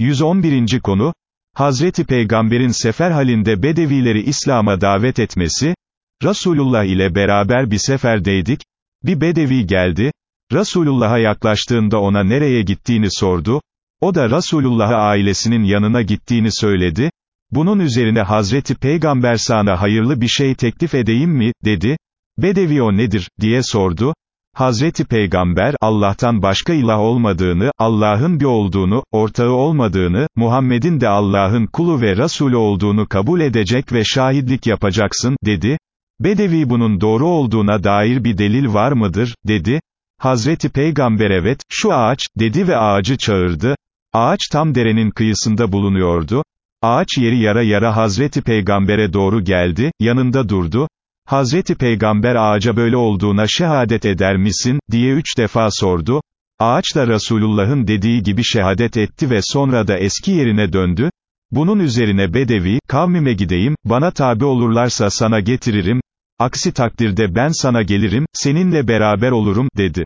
111. konu, Hazreti Peygamber'in sefer halinde Bedevileri İslam'a davet etmesi, Resulullah ile beraber bir seferdeydik, bir Bedevi geldi, Resulullah'a yaklaştığında ona nereye gittiğini sordu, o da Resulullah'a ailesinin yanına gittiğini söyledi, bunun üzerine Hazreti Peygamber sana hayırlı bir şey teklif edeyim mi, dedi, Bedevi o nedir, diye sordu, Hazreti Peygamber, Allah'tan başka ilah olmadığını, Allah'ın bir olduğunu, ortağı olmadığını, Muhammed'in de Allah'ın kulu ve Resulü olduğunu kabul edecek ve şahitlik yapacaksın, dedi. Bedevi bunun doğru olduğuna dair bir delil var mıdır, dedi. Hazreti Peygamber evet, şu ağaç, dedi ve ağacı çağırdı. Ağaç tam derenin kıyısında bulunuyordu. Ağaç yeri yara yara Hazreti Peygamber'e doğru geldi, yanında durdu. Hazreti Peygamber ağaca böyle olduğuna şehadet eder misin, diye üç defa sordu. Ağaç da Resulullah'ın dediği gibi şehadet etti ve sonra da eski yerine döndü. Bunun üzerine Bedevi, kavmime gideyim, bana tabi olurlarsa sana getiririm, aksi takdirde ben sana gelirim, seninle beraber olurum, dedi.